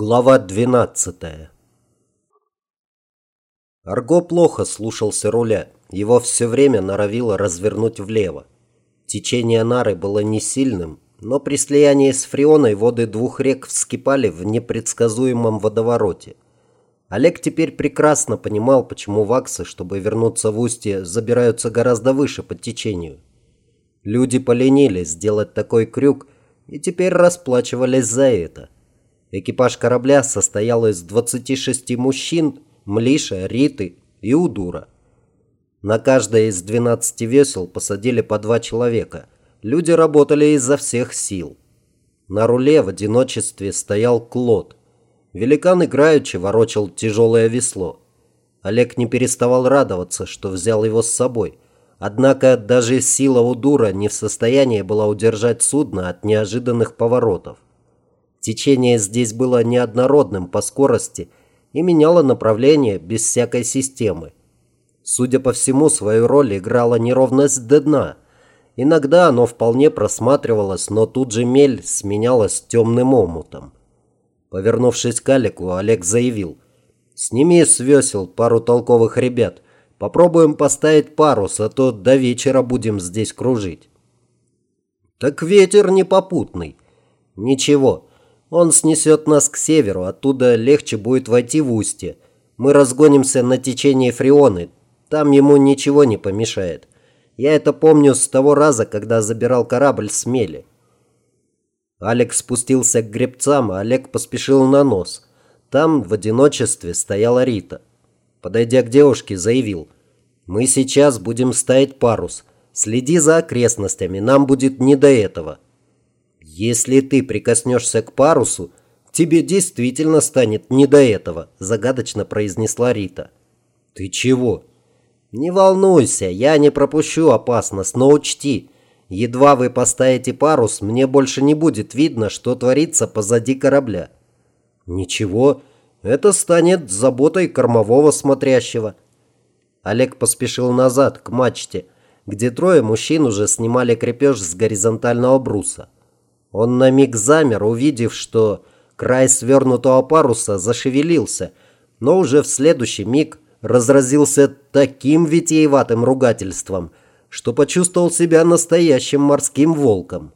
Глава 12 Арго плохо слушался руля. Его все время норовило развернуть влево. Течение Нары было не сильным, но при слиянии с Фрионой воды двух рек вскипали в непредсказуемом водовороте. Олег теперь прекрасно понимал, почему ваксы, чтобы вернуться в устье, забираются гораздо выше по течению. Люди поленились сделать такой крюк и теперь расплачивались за это. Экипаж корабля состоял из 26 мужчин, Млиша, Риты и Удура. На каждое из 12 весел посадили по два человека. Люди работали изо всех сил. На руле в одиночестве стоял Клод. Великан играючи ворочал тяжелое весло. Олег не переставал радоваться, что взял его с собой. Однако даже сила Удура не в состоянии была удержать судно от неожиданных поворотов. Течение здесь было неоднородным по скорости и меняло направление без всякой системы. Судя по всему, свою роль играла неровность дна. Иногда оно вполне просматривалось, но тут же мель сменялась темным омутом. Повернувшись к Алику, Олег заявил. «Сними с весел пару толковых ребят. Попробуем поставить парус, а то до вечера будем здесь кружить». «Так ветер не попутный». «Ничего, он снесет нас к северу, оттуда легче будет войти в устье. Мы разгонимся на течение Фрионы, там ему ничего не помешает. Я это помню с того раза, когда забирал корабль с мели. Алекс спустился к гребцам, а Олег поспешил на нос. Там в одиночестве стояла Рита. Подойдя к девушке, заявил. «Мы сейчас будем ставить парус. Следи за окрестностями, нам будет не до этого». «Если ты прикоснешься к парусу, тебе действительно станет не до этого», – загадочно произнесла Рита. «Ты чего?» «Не волнуйся, я не пропущу опасность, но учти, едва вы поставите парус, мне больше не будет видно, что творится позади корабля». «Ничего, это станет заботой кормового смотрящего». Олег поспешил назад, к мачте, где трое мужчин уже снимали крепеж с горизонтального бруса. Он на миг замер, увидев, что край свернутого паруса зашевелился, но уже в следующий миг разразился таким витиеватым ругательством, что почувствовал себя настоящим морским волком.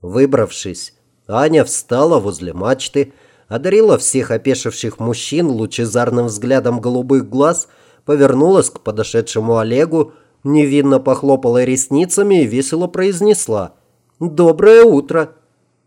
Выбравшись, Аня встала возле мачты, одарила всех опешивших мужчин лучезарным взглядом голубых глаз, повернулась к подошедшему Олегу, невинно похлопала ресницами и весело произнесла – «Доброе утро!»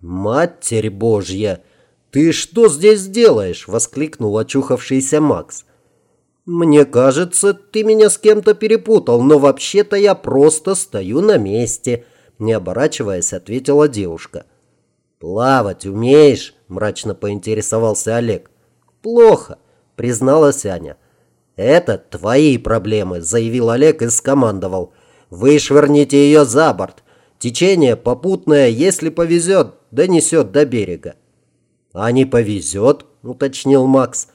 «Матерь Божья! Ты что здесь делаешь?» – воскликнул очухавшийся Макс. «Мне кажется, ты меня с кем-то перепутал, но вообще-то я просто стою на месте», – не оборачиваясь, ответила девушка. «Плавать умеешь?» – мрачно поинтересовался Олег. «Плохо», – призналась Аня. «Это твои проблемы», – заявил Олег и скомандовал. «Вышвырните ее за борт. Течение попутное, если повезет, донесет до берега. А не повезет, уточнил Макс.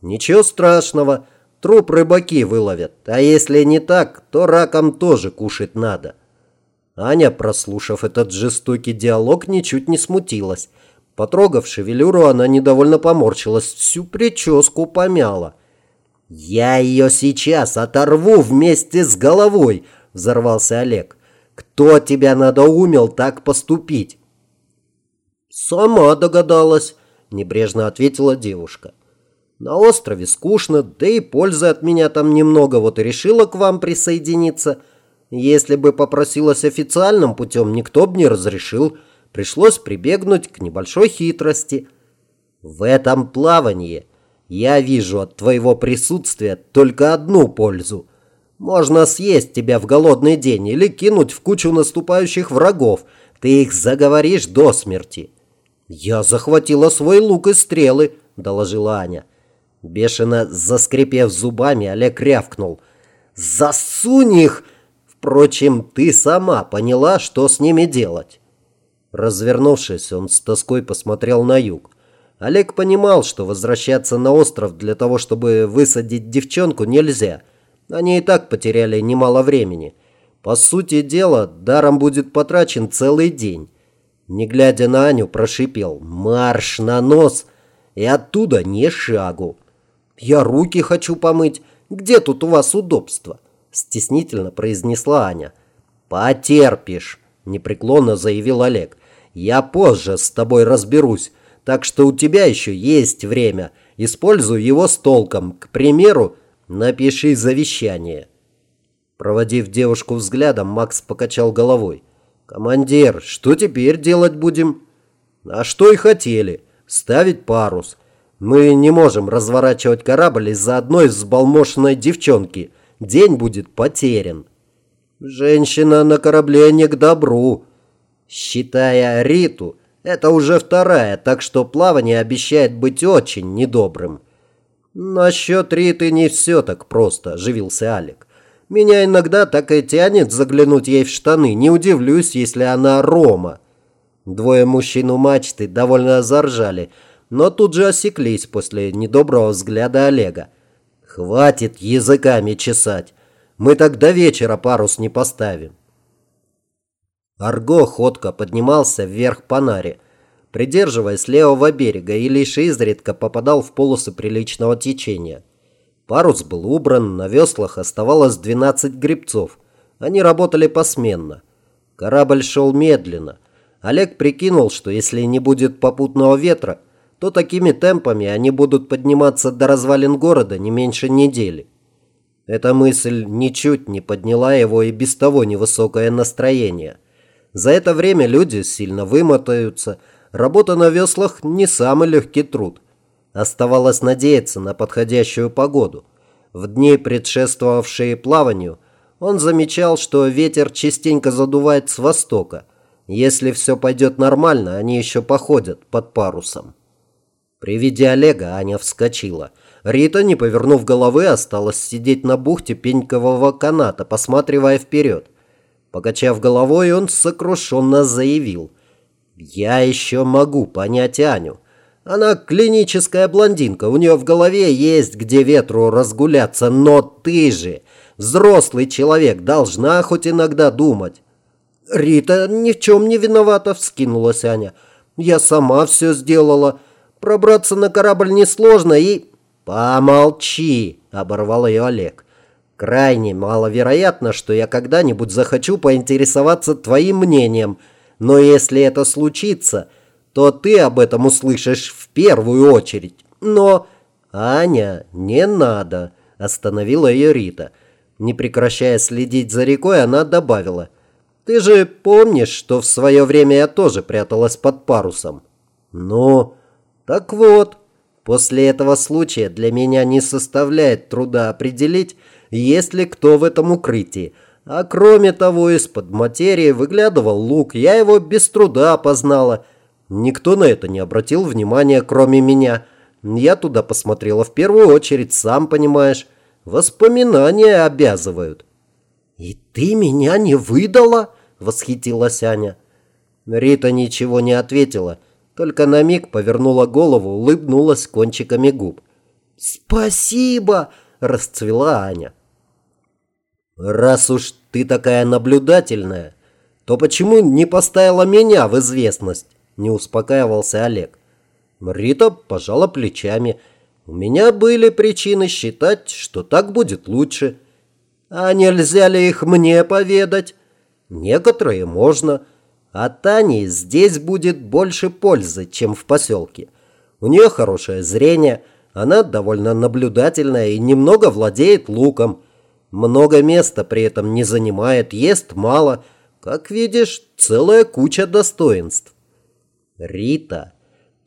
Ничего страшного, труп рыбаки выловят. А если не так, то раком тоже кушать надо. Аня, прослушав этот жестокий диалог, ничуть не смутилась. Потрогав шевелюру, она недовольно поморщилась, всю прическу помяла. «Я ее сейчас оторву вместе с головой!» – взорвался Олег. Кто тебя надоумел так поступить?» «Сама догадалась», – небрежно ответила девушка. «На острове скучно, да и пользы от меня там немного, вот и решила к вам присоединиться. Если бы попросилась официальным путем, никто бы не разрешил. Пришлось прибегнуть к небольшой хитрости. В этом плавании я вижу от твоего присутствия только одну пользу – можно съесть тебя в голодный день или кинуть в кучу наступающих врагов. Ты их заговоришь до смерти». «Я захватила свой лук и стрелы», – доложила Аня. Бешено заскрипев зубами, Олег рявкнул. «Засунь их!» Впрочем, ты сама поняла, что с ними делать. Развернувшись, он с тоской посмотрел на юг. Олег понимал, что возвращаться на остров для того, чтобы высадить девчонку, нельзя – они и так потеряли немало времени. По сути дела, даром будет потрачен целый день. Не глядя на Аню, прошипел «Марш на нос!» и оттуда не шагу. Я руки хочу помыть. Где тут у вас удобство? Стеснительно произнесла Аня. Потерпишь, непреклонно заявил Олег. Я позже с тобой разберусь, так что у тебя еще есть время. Используй его с толком. К примеру, напиши завещание. Проводив девушку взглядом, Макс покачал головой. «Командир, что теперь делать будем?» «А что и хотели. Ставить парус. Мы не можем разворачивать корабль из-за одной взбалмошенной девчонки. День будет потерян». «Женщина на корабле не к добру. Считая Риту, это уже вторая, так что плавание обещает быть очень недобрым». «Насчет Риты не все так просто», – оживился Алик. Меня иногда так и тянет заглянуть ей в штаны. Не удивлюсь, если она Рома. Двое мужчин у мачты довольно заржали, но тут же осеклись после недоброго взгляда Олега. «Хватит языками чесать. Мы так до вечера парус не поставим». Арго ходко поднимался вверх по наре, придерживаясь левого берега и лишь изредка попадал в полосы приличного течения. Парус был убран, на веслах оставалось 12 гребцов. Они работали посменно. Корабль шел медленно. Олег прикинул, что если не будет попутного ветра, то такими темпами они будут подниматься до развалин города не меньше недели. Эта мысль ничуть не подняла его и без того невысокое настроение. За это время люди сильно вымотаются. Работа на веслах не самый легкий труд. Оставалось надеяться на подходящую погоду. В дни, предшествовавшие плаванию, он замечал, что ветер частенько задувает с востока. Если все пойдет нормально, они еще походят под парусом. При виде Олега Аня вскочила. Рита, не повернув головы, осталась сидеть на бухте пенькового каната, посматривая вперед. Покачав головой, он сокрушенно заявил. «Я еще могу понять Аню. Она клиническая блондинка, у нее в голове есть где ветру разгуляться, но ты же, взрослый человек, должна хоть иногда думать. Рита ни в чем не виновата, вскинулась Аня. Я сама все сделала. Пробраться на корабль несложно и... Помолчи, оборвал ее Олег. Крайне маловероятно, что я когда-нибудь захочу поинтересоваться твоим мнением, но если это случится то ты об этом услышишь в первую очередь. Но... Аня, не надо, остановила ее Рита. Не прекращая следить за рекой, она добавила. Ты же помнишь, что в свое время я тоже пряталась под парусом? Ну, так вот, после этого случая для меня не составляет труда определить, есть ли кто в этом укрытии. А кроме того, из-под материи выглядывал лук, я его без труда опознала – Никто на это не обратил внимания, кроме меня. Я туда посмотрела в первую очередь, сам понимаешь. Воспоминания обязывают. «И ты меня не выдала?» – восхитилась Аня. Рита ничего не ответила, только на миг повернула голову, улыбнулась кончиками губ. «Спасибо!» – расцвела Аня. «Раз уж ты такая наблюдательная, то почему не поставила меня в известность?» не успокаивался Олег. Рита пожала плечами. У меня были причины считать, что так будет лучше. А нельзя ли их мне поведать? Некоторые можно. А Тане здесь будет больше пользы, чем в поселке. У нее хорошее зрение, она довольно наблюдательная и немного владеет луком. Много места при этом не занимает, ест мало. Как видишь, целая куча достоинств. Рита,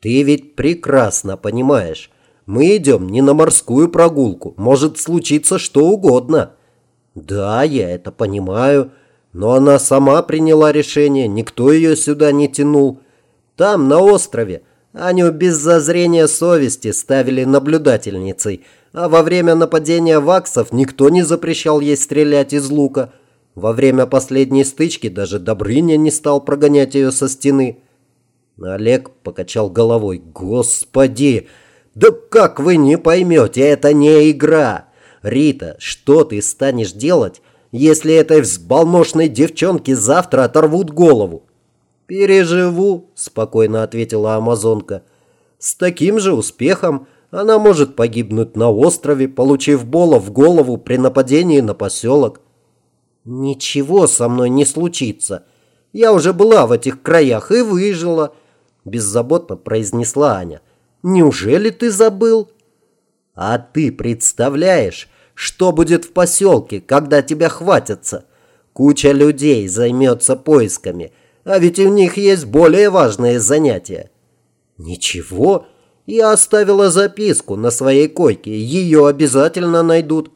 ты ведь прекрасно понимаешь, мы идем не на морскую прогулку, может случиться что угодно. Да, я это понимаю, но она сама приняла решение, никто ее сюда не тянул. Там, на острове, Аню без зазрения совести ставили наблюдательницей, а во время нападения ваксов никто не запрещал ей стрелять из лука. Во время последней стычки даже Добрыня не стал прогонять ее со стены. Олег покачал головой. «Господи! Да как вы не поймете, это не игра! Рита, что ты станешь делать, если этой взбалмошной девчонке завтра оторвут голову?» «Переживу», – спокойно ответила амазонка. С таким же успехом она может погибнуть на острове, получив бола в голову при нападении на поселок. Ничего со мной не случится. Я уже была в этих краях и выжила, беззаботно произнесла Аня. Неужели ты забыл? А ты представляешь, что будет в поселке, когда тебя хватятся? Куча людей займется поисками, а ведь у них есть более важные занятия. Ничего, я оставила записку на своей койке, ее обязательно найдут.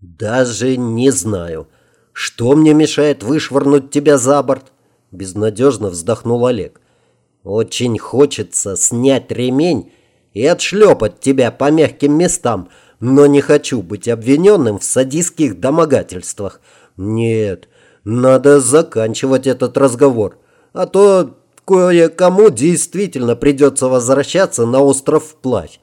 Даже не знаю, что мне мешает вышвырнуть тебя за борт, безнадежно вздохнул Олег. Очень хочется снять ремень и отшлепать тебя по мягким местам, но не хочу быть обвиненным в садистских домогательствах. Нет, надо заканчивать этот разговор, а то кое-кому действительно придется возвращаться на остров вплавь.